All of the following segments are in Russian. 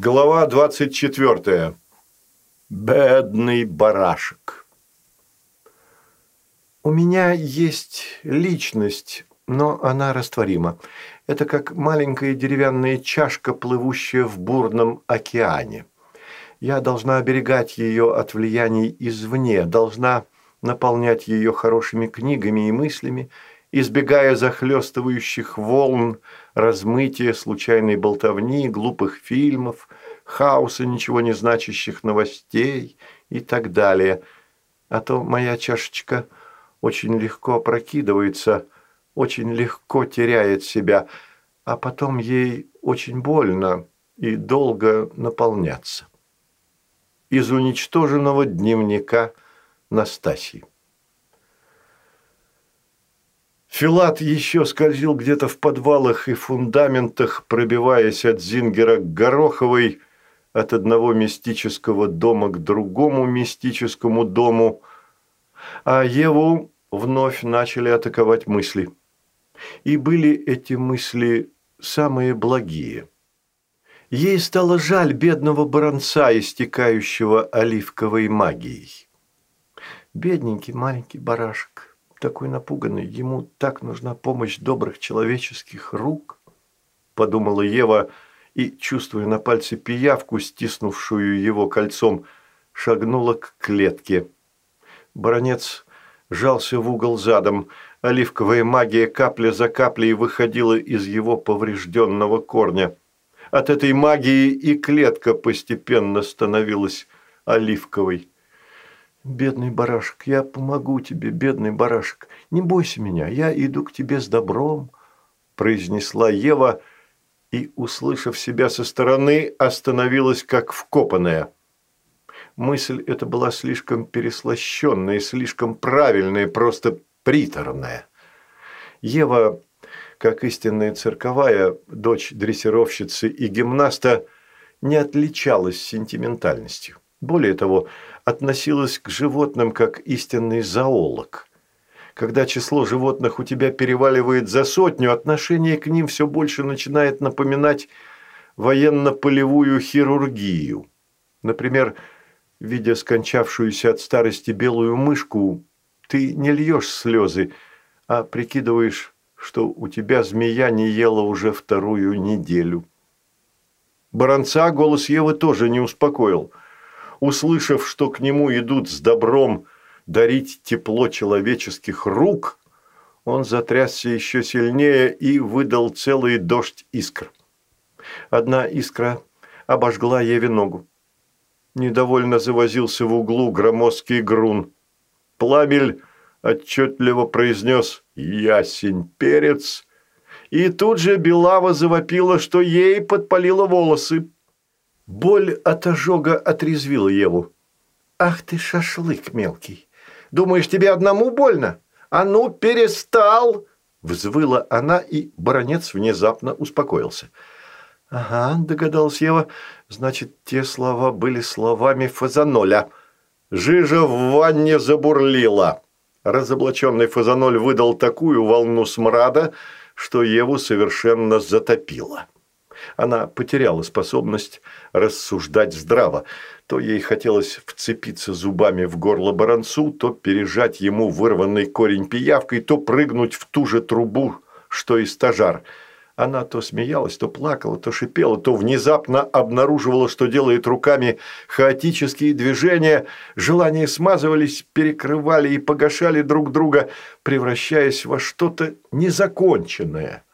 Глава 24. Бедный барашек. У меня есть личность, но она растворима. Это как маленькая деревянная чашка, плывущая в бурном океане. Я должна оберегать ее от влияний извне, должна наполнять ее хорошими книгами и мыслями, избегая захлестывающих волн, размытия, случайной болтовни, глупых фильмов, хаоса ничего не значащих новостей и так далее. А то моя чашечка очень легко опрокидывается, очень легко теряет себя, а потом ей очень больно и долго наполняться. Из уничтоженного дневника Настасьи. Филат еще скользил где-то в подвалах и фундаментах, пробиваясь от Зингера к Гороховой, от одного мистического дома к другому мистическому дому, а Еву вновь начали атаковать мысли. И были эти мысли самые благие. Ей стало жаль бедного баронца, истекающего оливковой магией. Бедненький маленький барашек такой напуганный, ему так нужна помощь добрых человеческих рук, подумала Ева и, чувствуя на пальце пиявку, стиснувшую его кольцом, шагнула к клетке. Баронец жался в угол задом, оливковая магия капля за каплей выходила из его поврежденного корня. От этой магии и клетка постепенно становилась оливковой. «Бедный барашек, я помогу тебе, бедный барашек. Не бойся меня, я иду к тебе с добром», – произнесла Ева и, услышав себя со стороны, остановилась как вкопанная. Мысль эта была слишком переслащенная, слишком правильная, просто приторная. Ева, как истинная цирковая, дочь дрессировщицы и гимнаста, не отличалась сентиментальностью. Более того, относилась к животным как истинный зоолог. Когда число животных у тебя переваливает за сотню, отношение к ним все больше начинает напоминать военно-полевую хирургию. Например, видя скончавшуюся от старости белую мышку, ты не льешь слезы, а прикидываешь, что у тебя змея не ела уже вторую неделю. Баронца голос Евы тоже не успокоил – услышав, что к нему идут с добром дарить тепло человеческих рук, он затрясся еще сильнее и выдал целый дождь искр. Одна искра обожгла Еве ногу. Недовольно завозился в углу громоздкий грун. Пламель отчетливо произнес «Ясень перец», и тут же Белава завопила, что ей подпалило волосы. Боль от ожога отрезвила Еву. «Ах ты шашлык мелкий! Думаешь, тебе одному больно? А ну, перестал!» Взвыла она, и баронец внезапно успокоился. «Ага», – догадалась Ева, – «значит, те слова были словами Фазаноля». Жижа в ванне забурлила. Разоблаченный Фазаноль выдал такую волну смрада, что Еву совершенно затопило. Она потеряла способность рассуждать здраво. То ей хотелось вцепиться зубами в горло баранцу, то пережать ему вырванный корень пиявкой, то прыгнуть в ту же трубу, что и стажар. Она то смеялась, то плакала, то шипела, то внезапно обнаруживала, что делает руками хаотические движения, желания смазывались, перекрывали и погашали друг друга, превращаясь во что-то незаконченное.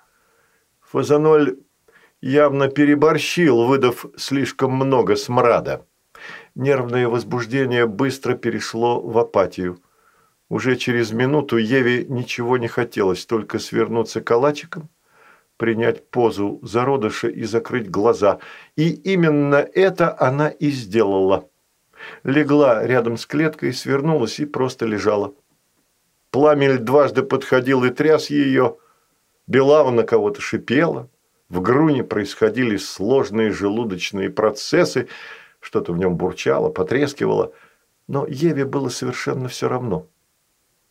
Фазаноль явно переборщил, выдав слишком много смрада. Нервное возбуждение быстро перешло в апатию. Уже через минуту Еве ничего не хотелось, только свернуться калачиком, принять позу зародыша и закрыть глаза. И именно это она и сделала. Легла рядом с клеткой, свернулась и просто лежала. Пламель дважды подходил и тряс ее. Белава на кого-то шипела. В груне происходили сложные желудочные процессы, что-то в нем бурчало, потрескивало, но Еве было совершенно все равно.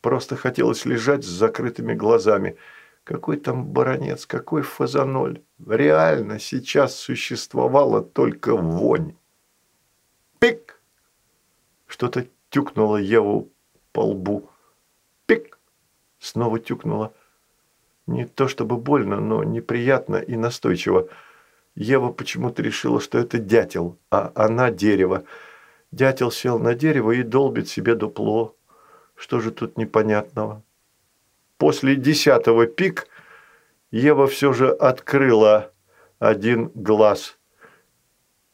Просто хотелось лежать с закрытыми глазами, Какой там баронец, какой фазаноль. Реально сейчас существовала только вонь. Пик! Что-то тюкнуло Еву по лбу. Пик! Снова тюкнуло. Не то чтобы больно, но неприятно и настойчиво. Ева почему-то решила, что это дятел, а она дерево. Дятел сел на дерево и долбит себе дупло. Что же тут непонятного? После десятого пик Ева все же открыла один глаз.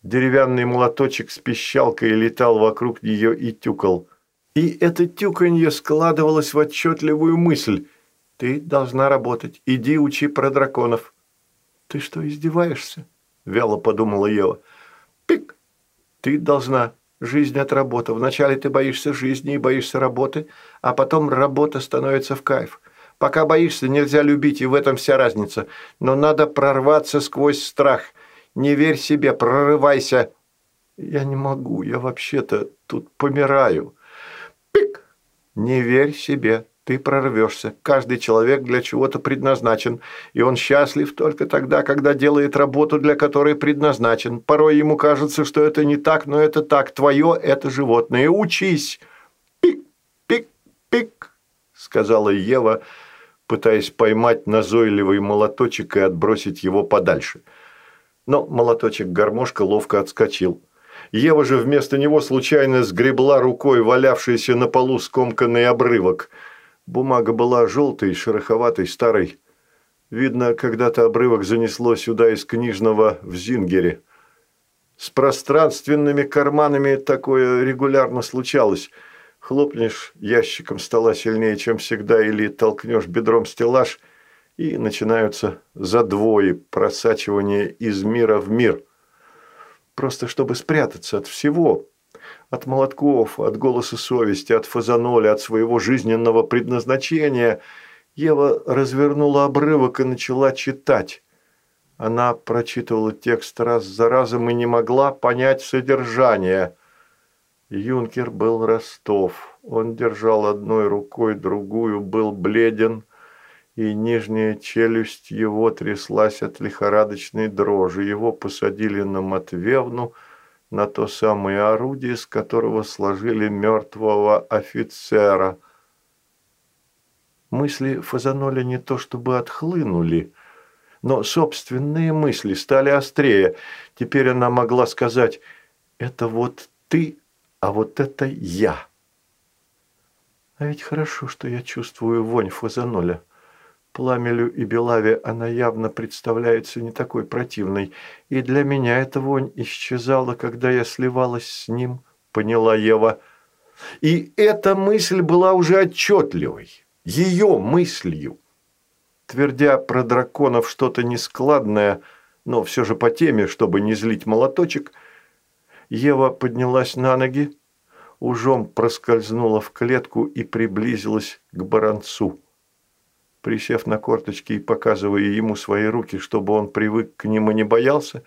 Деревянный молоточек с пищалкой летал вокруг нее и тюкал. И это тюканье складывалось в отчетливую мысль. «Ты должна работать. Иди учи про драконов». «Ты что, издеваешься?» – вяло подумала Ева. «Пик! Ты должна. Жизнь – это работа. Вначале ты боишься жизни и боишься работы, а потом работа становится в кайф. Пока боишься, нельзя любить, и в этом вся разница. Но надо прорваться сквозь страх. Не верь себе, прорывайся. Я не могу, я вообще-то тут помираю. Пик! Не верь себе, ты прорвешься. Каждый человек для чего-то предназначен, и он счастлив только тогда, когда делает работу, для которой предназначен. Порой ему кажется, что это не так, но это так. Твое – это животное. Учись! Пик, пик, пик, сказала Ева, – пытаясь поймать назойливый молоточек и отбросить его подальше. Но молоточек-гармошка ловко отскочил. Ева же вместо него случайно сгребла рукой валявшийся на полу скомканный обрывок. Бумага была желтой, шероховатой, старой. Видно, когда-то обрывок занесло сюда из книжного в Зингере. С пространственными карманами такое регулярно случалось – Хлопнешь ящиком стола сильнее, чем всегда, или толкнешь бедром стеллаж, и начинаются задвои просачивания из мира в мир. Просто чтобы спрятаться от всего, от молотков, от голоса совести, от фазаноля, от своего жизненного предназначения, Ева развернула обрывок и начала читать. Она прочитывала текст раз за разом и не могла понять содержание – Юнкер был Ростов. Он держал одной рукой, другую, был бледен, и нижняя челюсть его тряслась от лихорадочной дрожи. Его посадили на Матвевну, на то самое орудие, с которого сложили мертвого офицера. Мысли Фазаноля не то чтобы отхлынули, но собственные мысли стали острее. Теперь она могла сказать «Это вот ты а вот это я. А ведь хорошо, что я чувствую вонь фазаноля. Пламелю и Белаве она явно представляется не такой противной, и для меня эта вонь исчезала, когда я сливалась с ним, поняла Ева. И эта мысль была уже отчетливой, ее мыслью. Твердя про драконов что-то нескладное, но все же по теме, чтобы не злить молоточек – Ева поднялась на ноги, ужом проскользнула в клетку и приблизилась к баронцу. Присев на корточки и показывая ему свои руки, чтобы он привык к ним и не боялся,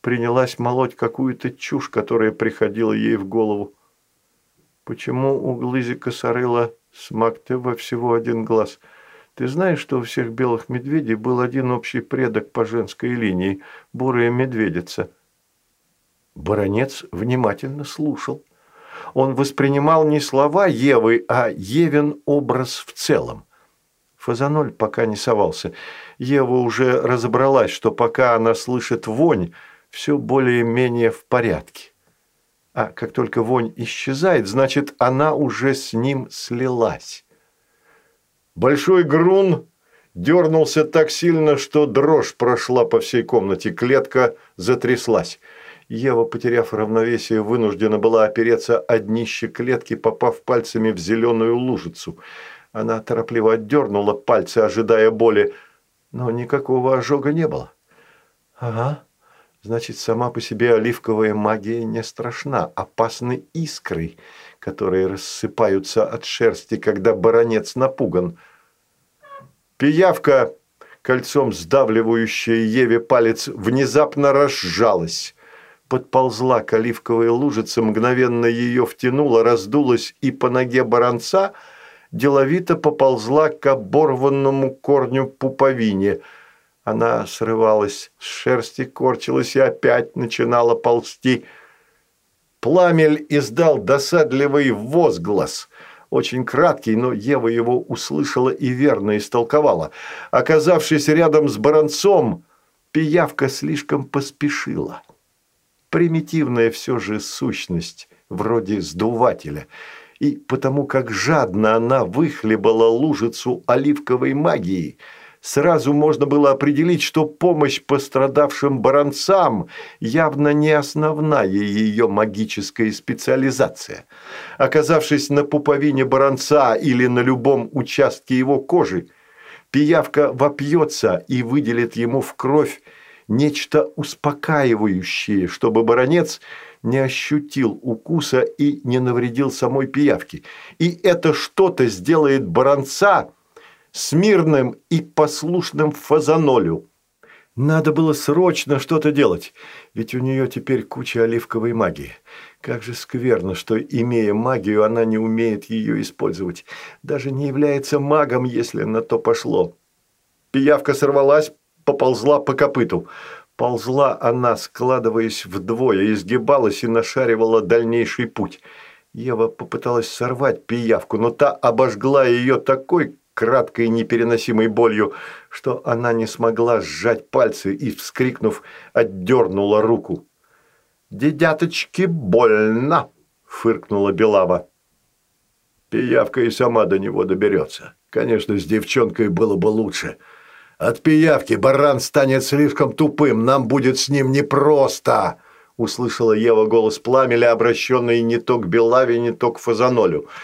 принялась молоть какую-то чушь, которая приходила ей в голову. Почему у Глызика Сарыла с Мактева всего один глаз? Ты знаешь, что у всех белых медведей был один общий предок по женской линии – бурая медведица – Баронец внимательно слушал. Он воспринимал не слова Евы, а Евин образ в целом. Фазаноль пока не совался. Ева уже разобралась, что пока она слышит вонь, все более-менее в порядке. А как только вонь исчезает, значит, она уже с ним слилась. Большой грун дернулся так сильно, что дрожь прошла по всей комнате, клетка затряслась. Ева, потеряв равновесие, вынуждена была опереться о днище клетки, попав пальцами в зеленую лужицу. Она торопливо отдернула пальцы, ожидая боли, но никакого ожога не было. «Ага, значит, сама по себе оливковая магия не страшна, опасны искры, которые рассыпаются от шерсти, когда баронец напуган». Пиявка, кольцом сдавливающая Еве палец, внезапно разжалась подползла к оливковой лужице, мгновенно ее втянула, раздулась и по ноге баронца деловито поползла к оборванному корню пуповине. Она срывалась с шерсти, корчилась и опять начинала ползти. Пламель издал досадливый возглас – очень краткий, но Ева его услышала и верно истолковала. Оказавшись рядом с Баранцом, пиявка слишком поспешила. Примитивная все же сущность, вроде сдувателя. И потому как жадно она выхлебала лужицу оливковой магии – сразу можно было определить, что помощь пострадавшим баронцам явно не основная ее магическая специализация. Оказавшись на пуповине баронца или на любом участке его кожи, пиявка вопьется и выделит ему в кровь нечто успокаивающее, чтобы баронец не ощутил укуса и не навредил самой пиявке. И это что-то сделает баронца – смирным и послушным фазанолю. Надо было срочно что-то делать, ведь у нее теперь куча оливковой магии. Как же скверно, что, имея магию, она не умеет ее использовать. Даже не является магом, если на то пошло. Пиявка сорвалась, поползла по копыту. Ползла она, складываясь вдвое, изгибалась и нашаривала дальнейший путь. Ева попыталась сорвать пиявку, но та обожгла ее такой краткой непереносимой болью, что она не смогла сжать пальцы и, вскрикнув, отдернула руку. «Дедяточки, больно!» – фыркнула Белава. Пиявка и сама до него доберется. Конечно, с девчонкой было бы лучше. От пиявки баран станет слишком тупым, нам будет с ним непросто!» Услышала Ева голос пламеля, обращенный не то к Белаве, не то к Фазанолю –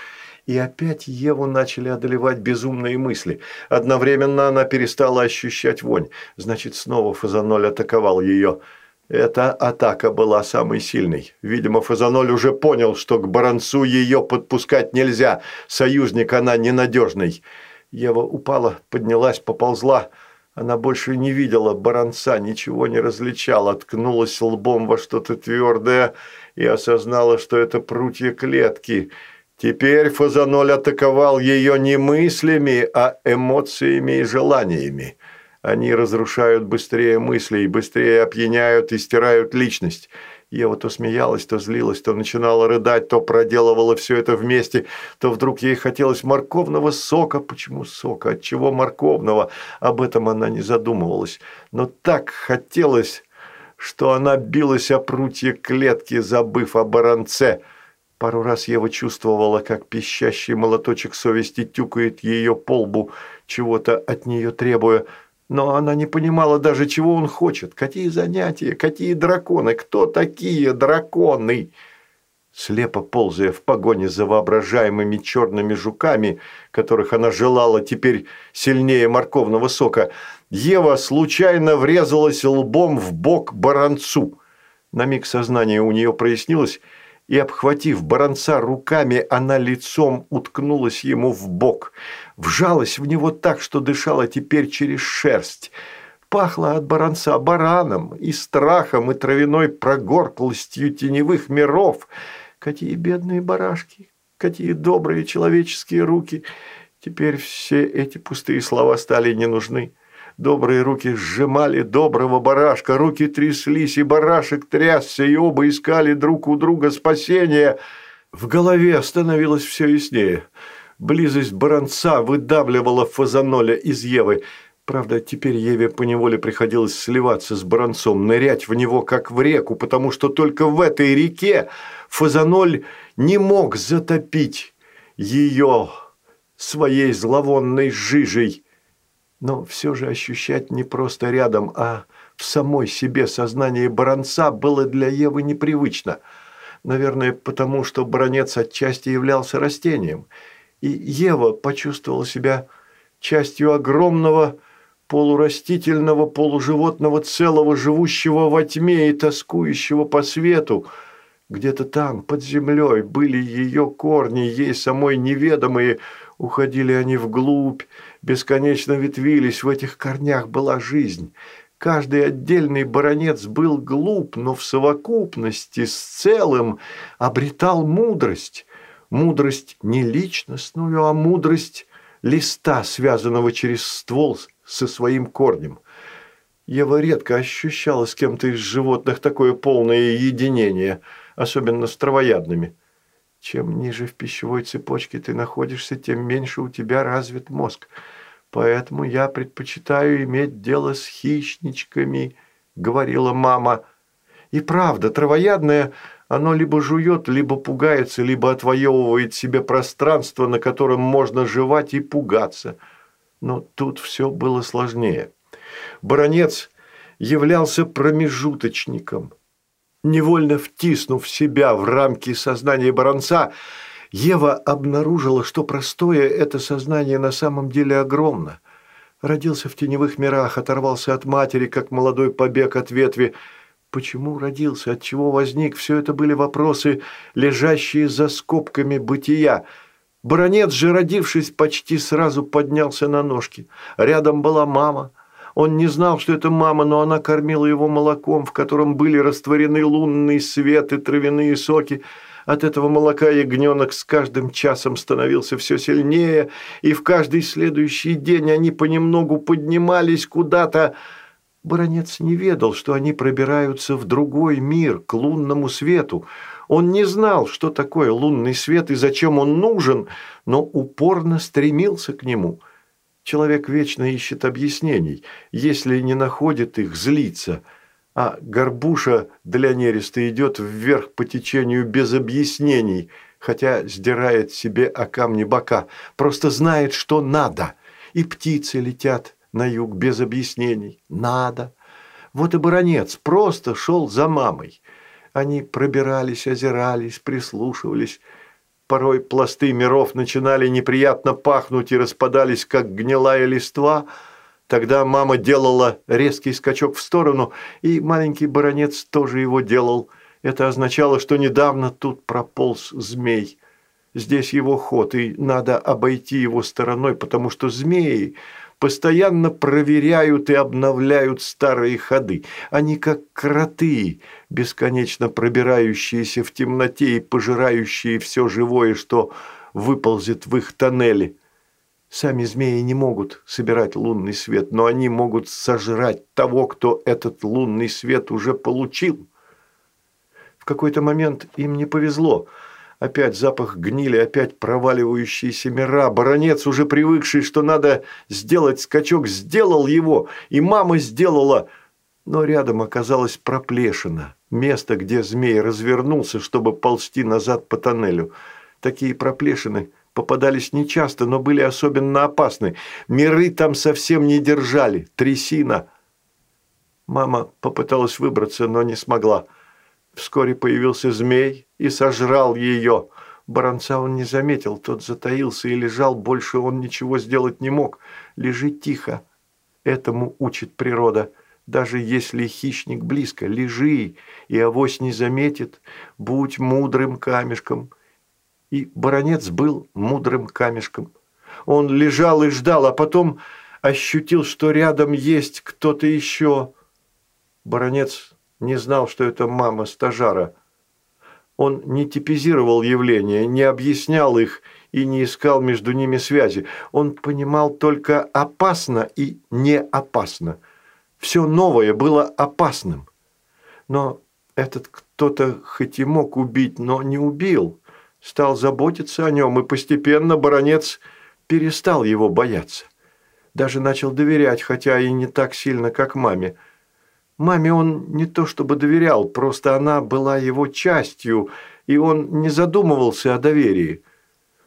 и опять Еву начали одолевать безумные мысли. Одновременно она перестала ощущать вонь. Значит, снова Фазаноль атаковал ее. Эта атака была самой сильной. Видимо, Фазаноль уже понял, что к Баранцу ее подпускать нельзя. Союзник она ненадежный. Ева упала, поднялась, поползла. Она больше не видела Баранца, ничего не различала, ткнулась лбом во что-то твердое и осознала, что это прутья клетки – Теперь Фазаноль атаковал ее не мыслями, а эмоциями и желаниями. Они разрушают быстрее мыслей, быстрее опьяняют и стирают личность. Ева то смеялась, то злилась, то начинала рыдать, то проделывала все это вместе, то вдруг ей хотелось морковного сока. Почему сока? От чего морковного? Об этом она не задумывалась. Но так хотелось, что она билась о прутье клетки, забыв о баронце – Пару раз Ева чувствовала, как пищащий молоточек совести тюкает ее по лбу, чего-то от нее требуя, но она не понимала даже, чего он хочет. Какие занятия, какие драконы, кто такие драконы? Слепо ползая в погоне за воображаемыми черными жуками, которых она желала теперь сильнее морковного сока, Ева случайно врезалась лбом в бок баранцу. На миг сознание у нее прояснилось – и, обхватив баронца руками, она лицом уткнулась ему в бок, вжалась в него так, что дышала теперь через шерсть. Пахло от баронца бараном и страхом, и травяной прогорклостью теневых миров. Какие бедные барашки, какие добрые человеческие руки. Теперь все эти пустые слова стали не нужны. Добрые руки сжимали доброго барашка, руки тряслись, и барашек трясся, и оба искали друг у друга спасения. В голове становилось все яснее. Близость баранца выдавливала фазаноля из Евы. Правда, теперь Еве поневоле приходилось сливаться с баранцом, нырять в него, как в реку, потому что только в этой реке фазаноль не мог затопить ее своей зловонной жижей но все же ощущать не просто рядом, а в самой себе сознание баронца было для Евы непривычно. Наверное, потому что баронец отчасти являлся растением. И Ева почувствовала себя частью огромного полурастительного, полуживотного целого, живущего во тьме и тоскующего по свету. Где-то там, под землей, были ее корни, ей самой неведомые, уходили они вглубь, бесконечно ветвились, в этих корнях была жизнь. Каждый отдельный баронец был глуп, но в совокупности с целым обретал мудрость. Мудрость не личностную, а мудрость листа, связанного через ствол со своим корнем. Ева редко ощущала с кем-то из животных такое полное единение, особенно с травоядными. Чем ниже в пищевой цепочке ты находишься, тем меньше у тебя развит мозг. Поэтому я предпочитаю иметь дело с хищничками, говорила мама. И правда, травоядное, оно либо жует, либо пугается, либо отвоевывает себе пространство, на котором можно жевать и пугаться. Но тут все было сложнее. Баронец являлся промежуточником. Невольно втиснув себя в рамки сознания баронца, Ева обнаружила, что простое это сознание на самом деле огромно. Родился в теневых мирах, оторвался от матери, как молодой побег от ветви. Почему родился, от чего возник, все это были вопросы, лежащие за скобками бытия. Баронец же, родившись, почти сразу поднялся на ножки. Рядом была мама – он не знал, что это мама, но она кормила его молоком, в котором были растворены лунный свет и травяные соки. От этого молока ягненок с каждым часом становился все сильнее, и в каждый следующий день они понемногу поднимались куда-то. Баронец не ведал, что они пробираются в другой мир, к лунному свету. Он не знал, что такое лунный свет и зачем он нужен, но упорно стремился к нему – Человек вечно ищет объяснений. Если не находит их, злится. А горбуша для нереста идет вверх по течению без объяснений, хотя сдирает себе о камни бока. Просто знает, что надо. И птицы летят на юг без объяснений. Надо. Вот и баронец просто шел за мамой. Они пробирались, озирались, прислушивались – Порой пласты миров начинали неприятно пахнуть и распадались, как гнилая листва. Тогда мама делала резкий скачок в сторону, и маленький баронец тоже его делал. Это означало, что недавно тут прополз змей. Здесь его ход, и надо обойти его стороной, потому что змеи постоянно проверяют и обновляют старые ходы. Они как кроты, бесконечно пробирающиеся в темноте и пожирающие все живое, что выползет в их тоннеле. Сами змеи не могут собирать лунный свет, но они могут сожрать того, кто этот лунный свет уже получил. В какой-то момент им не повезло – Опять запах гнили, опять проваливающиеся мира. Баронец, уже привыкший, что надо сделать скачок, сделал его, и мама сделала. Но рядом оказалась проплешина. Место, где змей развернулся, чтобы ползти назад по тоннелю. Такие проплешины попадались нечасто, но были особенно опасны. Миры там совсем не держали. Трясина. Мама попыталась выбраться, но не смогла. Вскоре появился змей и сожрал ее. Баронца он не заметил, тот затаился и лежал, больше он ничего сделать не мог. Лежи тихо. Этому учит природа. Даже если хищник близко, лежи, и авось не заметит, будь мудрым камешком. И баронец был мудрым камешком. Он лежал и ждал, а потом ощутил, что рядом есть кто-то еще. Баронец не знал, что это мама стажара. Он не типизировал явления, не объяснял их и не искал между ними связи. Он понимал только опасно и не опасно. Все новое было опасным. Но этот кто-то хоть и мог убить, но не убил. Стал заботиться о нем, и постепенно баронец перестал его бояться. Даже начал доверять, хотя и не так сильно, как маме. Маме он не то чтобы доверял, просто она была его частью, и он не задумывался о доверии.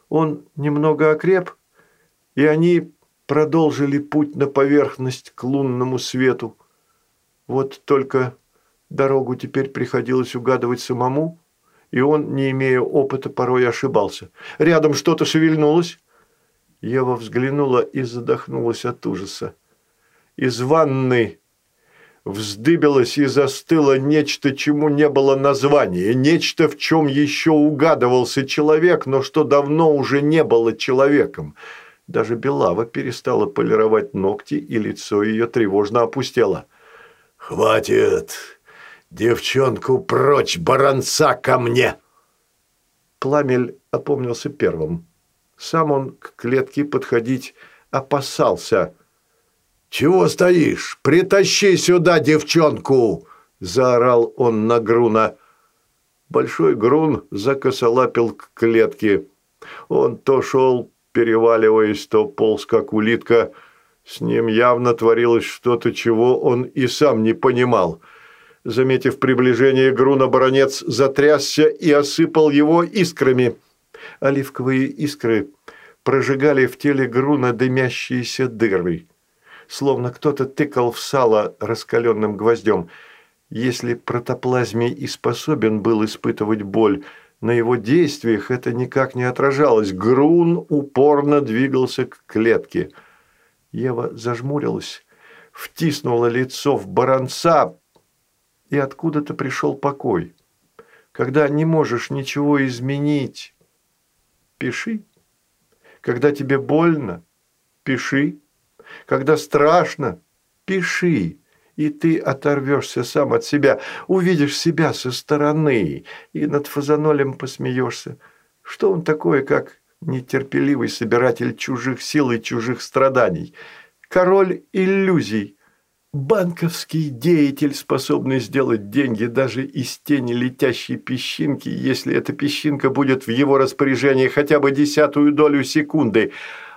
Он немного окреп, и они продолжили путь на поверхность к лунному свету. Вот только дорогу теперь приходилось угадывать самому, и он, не имея опыта, порой ошибался. Рядом что-то шевельнулось. Ева взглянула и задохнулась от ужаса. Из ванны вздыбилось и застыло нечто, чему не было названия, нечто, в чем еще угадывался человек, но что давно уже не было человеком. Даже Белава перестала полировать ногти, и лицо ее тревожно опустело. «Хватит! Девчонку прочь, баранца ко мне!» Пламель опомнился первым. Сам он к клетке подходить опасался. «Чего стоишь? Притащи сюда девчонку!» – заорал он на Груна. Большой Грун закосолапил к клетке. Он то шел, переваливаясь, то полз, как улитка. С ним явно творилось что-то, чего он и сам не понимал. Заметив приближение Груна, баронец затрясся и осыпал его искрами. Оливковые искры прожигали в теле Груна дымящиеся дыры. Словно кто-то тыкал в сало раскаленным гвоздем. Если протоплазме и способен был испытывать боль, на его действиях это никак не отражалось. Грун упорно двигался к клетке. Ева зажмурилась, втиснула лицо в баранца, и откуда-то пришел покой. Когда не можешь ничего изменить, пиши. Когда тебе больно, пиши. Когда страшно, пиши и ты оторвешься сам от себя, увидишь себя со стороны и над фазанолем посмеешься. Что он такое, как нетерпеливый собиратель чужих сил и чужих страданий? Король иллюзий. Банковский деятель, способный сделать деньги даже из тени летящей песчинки, если эта песчинка будет в его распоряжении хотя бы десятую долю секунды.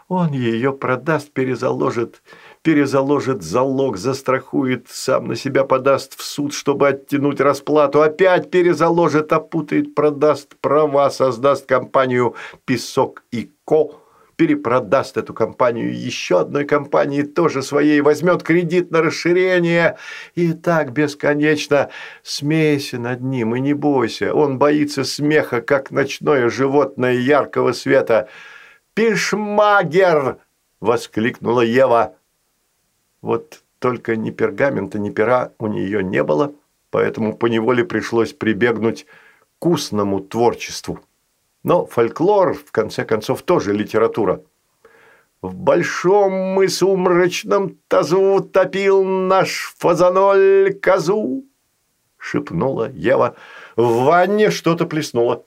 Он ее продаст, перезаложит перезаложит залог, застрахует, сам на себя подаст в суд, чтобы оттянуть расплату, опять перезаложит, опутает, продаст права, создаст компанию «Песок и Ко», перепродаст эту компанию еще одной компании, тоже своей, возьмет кредит на расширение. И так бесконечно. Смейся над ним и не бойся. Он боится смеха, как ночное животное яркого света. «Пишмагер!» – воскликнула Ева. Вот только ни пергамента, ни пера у нее не было, поэтому поневоле пришлось прибегнуть к устному творчеству. Но фольклор, в конце концов, тоже литература. В большом мы сумрачном тазу топил наш фазаноль козу, шепнула Ева. В ванне что-то плеснуло.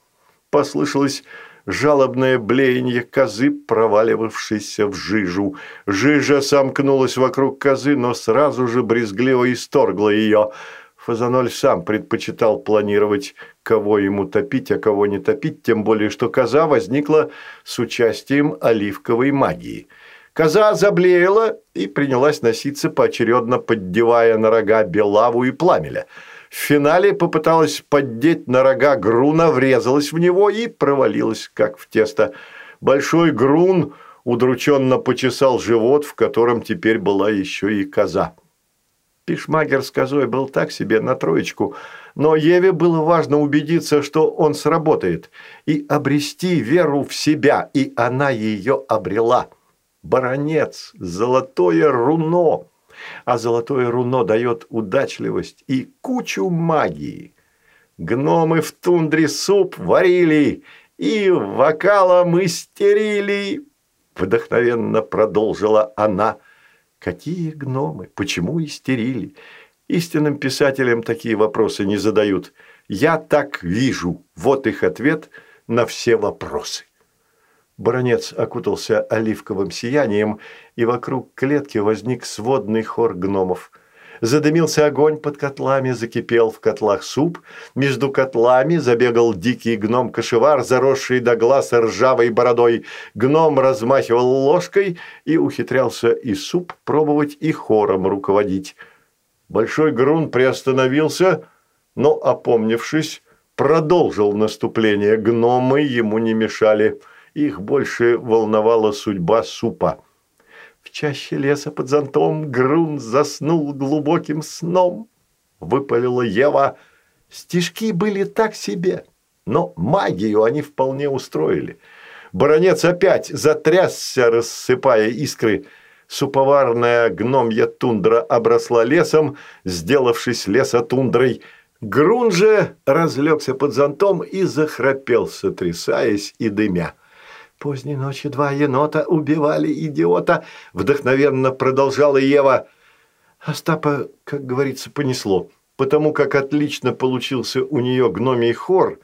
Послышалось жалобное блеяние козы, проваливавшейся в жижу. Жижа сомкнулась вокруг козы, но сразу же брезгливо исторгла ее. Фазаноль сам предпочитал планировать, кого ему топить, а кого не топить, тем более, что коза возникла с участием оливковой магии. Коза заблеяла и принялась носиться поочередно, поддевая на рога Белаву и Пламеля – в финале попыталась поддеть на рога Груна, врезалась в него и провалилась, как в тесто. Большой Грун удрученно почесал живот, в котором теперь была еще и коза. Пишмагер с козой был так себе на троечку, но Еве было важно убедиться, что он сработает, и обрести веру в себя, и она ее обрела. Баронец, золотое руно – а золотое руно дает удачливость и кучу магии. Гномы в тундре суп варили и вокалом истерили, вдохновенно продолжила она. Какие гномы? Почему истерили? Истинным писателям такие вопросы не задают. Я так вижу. Вот их ответ на все вопросы. Баронец окутался оливковым сиянием, и вокруг клетки возник сводный хор гномов. Задымился огонь под котлами, закипел в котлах суп. Между котлами забегал дикий гном-кошевар, заросший до глаз ржавой бородой. Гном размахивал ложкой и ухитрялся и суп пробовать, и хором руководить. Большой грун приостановился, но, опомнившись, продолжил наступление. Гномы ему не мешали – их больше волновала судьба супа. В чаще леса под зонтом Грун заснул глубоким сном. Выпалила Ева. Стишки были так себе, но магию они вполне устроили. Баронец опять затрясся, рассыпая искры. Суповарная гномья тундра обросла лесом, сделавшись лесотундрой. Грун же разлегся под зонтом и захрапел, сотрясаясь и дымя. Поздней ночью два енота убивали идиота, вдохновенно продолжала Ева. Остапа, как говорится, понесло. Потому как отлично получился у нее гномий хор,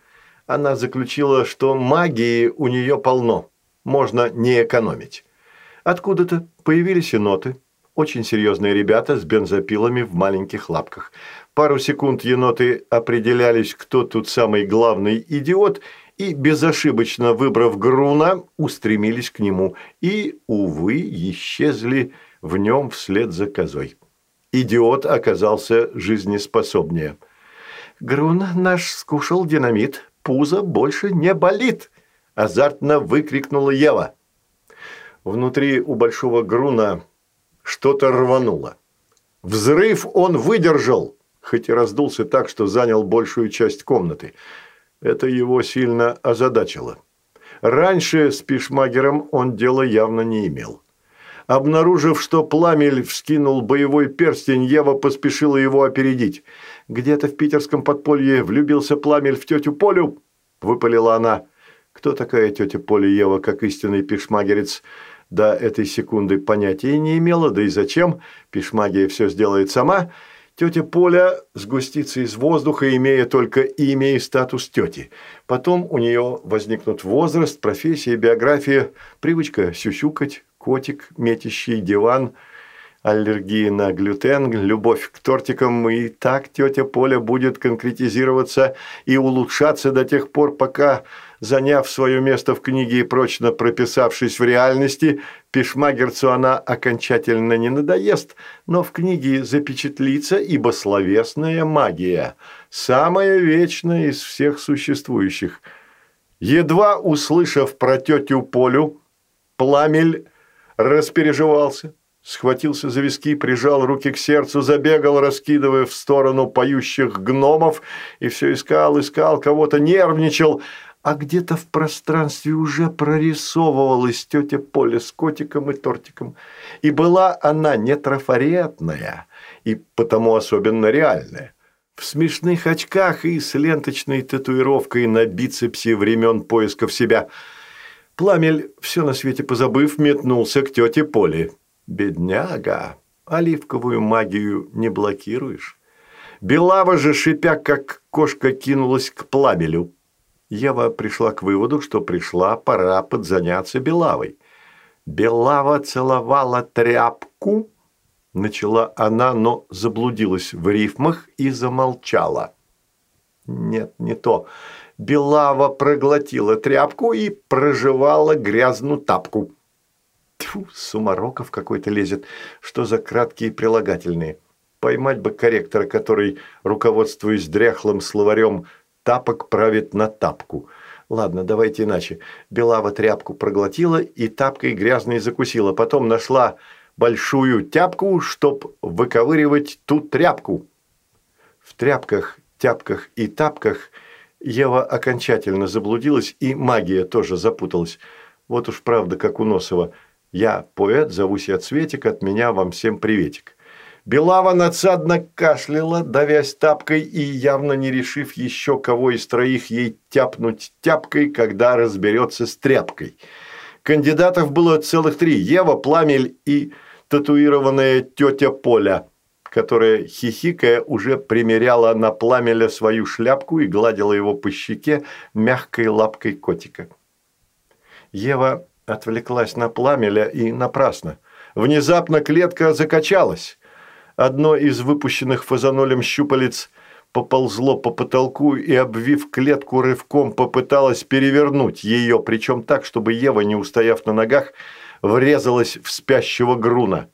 Она заключила, что магии у нее полно, можно не экономить. Откуда-то появились еноты, очень серьезные ребята с бензопилами в маленьких лапках. Пару секунд еноты определялись, кто тут самый главный идиот, и, безошибочно выбрав Груна, устремились к нему и, увы, исчезли в нем вслед за козой. Идиот оказался жизнеспособнее. «Грун наш скушал динамит, пузо больше не болит!» – азартно выкрикнула Ева. Внутри у большого Груна что-то рвануло. Взрыв он выдержал, хоть и раздулся так, что занял большую часть комнаты. Это его сильно озадачило. Раньше с Пишмагером он дела явно не имел. Обнаружив, что Пламель вскинул боевой перстень, Ева поспешила его опередить. «Где-то в питерском подполье влюбился Пламель в тетю Полю?» – выпалила она. Кто такая тетя Поля Ева, как истинный пишмагерец? До этой секунды понятия не имела, да и зачем? Пишмагия все сделает сама. Тетя Поля сгустится из воздуха, имея только имя и статус тети. Потом у нее возникнут возраст, профессия, биография, привычка сюсюкать, котик, метящий диван, аллергия на глютен, любовь к тортикам. И так тетя Поля будет конкретизироваться и улучшаться до тех пор, пока заняв свое место в книге и прочно прописавшись в реальности, Пешмагерцу она окончательно не надоест, но в книге запечатлится, ибо словесная магия – самая вечная из всех существующих. Едва услышав про тетю Полю, Пламель распереживался, схватился за виски, прижал руки к сердцу, забегал, раскидывая в сторону поющих гномов, и все искал, искал, кого-то нервничал – а где-то в пространстве уже прорисовывалась тетя Поля с котиком и тортиком. И была она не трафаретная, и потому особенно реальная. В смешных очках и с ленточной татуировкой на бицепсе времен поисков себя. Пламель, все на свете позабыв, метнулся к тете Поле. «Бедняга, оливковую магию не блокируешь». Белава же, шипя, как кошка, кинулась к пламелю. Ева пришла к выводу, что пришла пора подзаняться Белавой. «Белава целовала тряпку», – начала она, но заблудилась в рифмах и замолчала. «Нет, не то. Белава проглотила тряпку и проживала грязную тапку». Тьфу, сумароков какой-то лезет. Что за краткие прилагательные? Поймать бы корректора, который, руководствуясь дряхлым словарем, – тапок правит на тапку. Ладно, давайте иначе. Белава тряпку проглотила и тапкой грязной закусила. Потом нашла большую тяпку, чтоб выковыривать ту тряпку. В тряпках, тяпках и тапках Ева окончательно заблудилась, и магия тоже запуталась. Вот уж правда, как у Носова. Я поэт, зовусь я Цветик, от меня вам всем приветик. Белава надсадно кашляла, давясь тапкой и явно не решив еще кого из троих ей тяпнуть тяпкой, когда разберется с тряпкой. Кандидатов было целых три – Ева, Пламель и татуированная тетя Поля, которая, хихикая, уже примеряла на Пламеля свою шляпку и гладила его по щеке мягкой лапкой котика. Ева отвлеклась на Пламеля и напрасно. Внезапно клетка закачалась. Одно из выпущенных фазанолем щупалец поползло по потолку и, обвив клетку рывком, попыталась перевернуть ее, причем так, чтобы Ева, не устояв на ногах, врезалась в спящего Груна.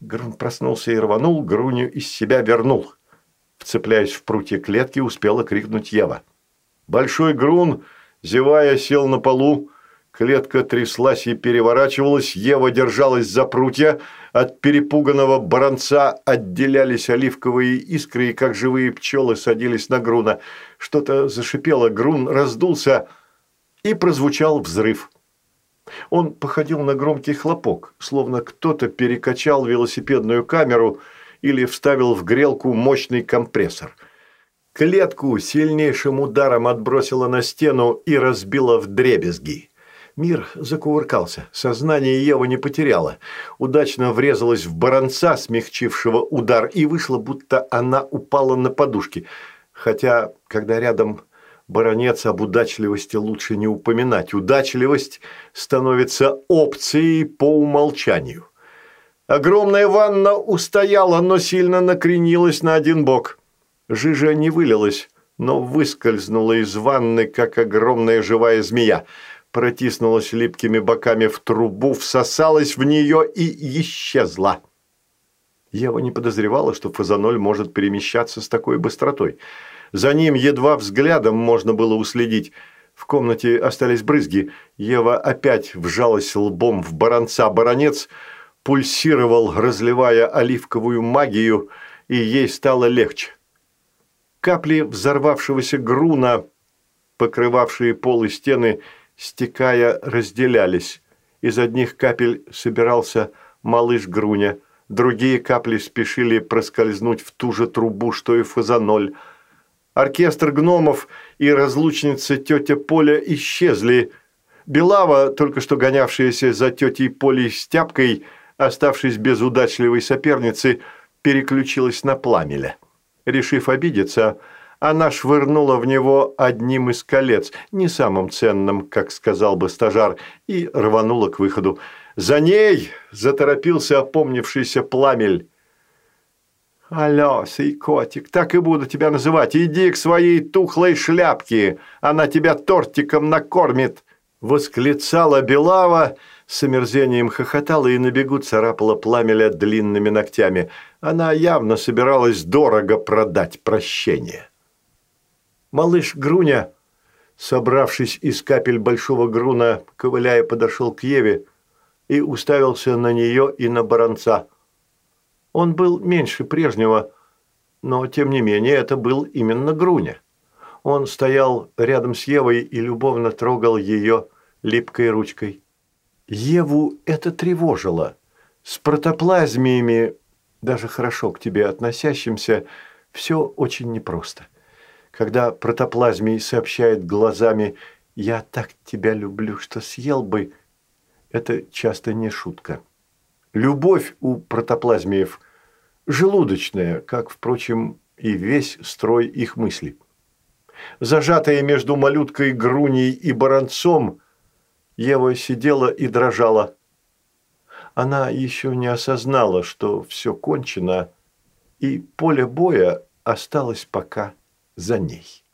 Грун проснулся и рванул, Груню из себя вернул. Вцепляясь в прутья клетки, успела крикнуть Ева. Большой Грун, зевая, сел на полу, Клетка тряслась и переворачивалась, Ева держалась за прутья, от перепуганного баронца отделялись оливковые искры, и как живые пчелы садились на Груна. Что-то зашипело, Грун раздулся, и прозвучал взрыв. Он походил на громкий хлопок, словно кто-то перекачал велосипедную камеру или вставил в грелку мощный компрессор. Клетку сильнейшим ударом отбросило на стену и разбило в дребезги. Мир закувыркался. Сознание Ева не потеряла. Удачно врезалась в баронца, смягчившего удар, и вышло, будто она упала на подушки. Хотя, когда рядом Баронец об удачливости лучше не упоминать. Удачливость становится опцией по умолчанию. Огромная ванна устояла, но сильно накренилась на один бок. Жижа не вылилась, но выскользнула из ванны, как огромная живая змея. Протиснулась липкими боками в трубу, всосалась в нее и исчезла. Ева не подозревала, что фазаноль может перемещаться с такой быстротой. За ним едва взглядом можно было уследить. В комнате остались брызги. Ева опять вжалась лбом в баронца. Баронец пульсировал, разливая оливковую магию, и ей стало легче. Капли взорвавшегося груна, покрывавшие пол и стены, стекая, разделялись. Из одних капель собирался малыш Груня, другие капли спешили проскользнуть в ту же трубу, что и фазаноль – Оркестр гномов и разлучница тетя Поля исчезли. Белава, только что гонявшаяся за тетей Полей с тяпкой, оставшись без удачливой соперницы, переключилась на пламеля. Решив обидеться, она швырнула в него одним из колец, не самым ценным, как сказал бы стажар, и рванула к выходу. За ней заторопился опомнившийся пламель. «Алёсый котик, так и буду тебя называть. Иди к своей тухлой шляпке, она тебя тортиком накормит!» Восклицала Белава, с омерзением хохотала и на бегу царапала пламеля длинными ногтями. Она явно собиралась дорого продать прощение. Малыш Груня, собравшись из капель большого груна, ковыляя, подошел к Еве и уставился на нее и на баронца – он был меньше прежнего, но, тем не менее, это был именно Груня. Он стоял рядом с Евой и любовно трогал ее липкой ручкой. Еву это тревожило. С протоплазмиями, даже хорошо к тебе относящимся, все очень непросто. Когда протоплазмий сообщает глазами «я так тебя люблю, что съел бы», это часто не шутка. Любовь у протоплазмиев желудочная, как, впрочем, и весь строй их мыслей. Зажатая между малюткой Груней и Баранцом, Ева сидела и дрожала. Она еще не осознала, что все кончено, и поле боя осталось пока за ней.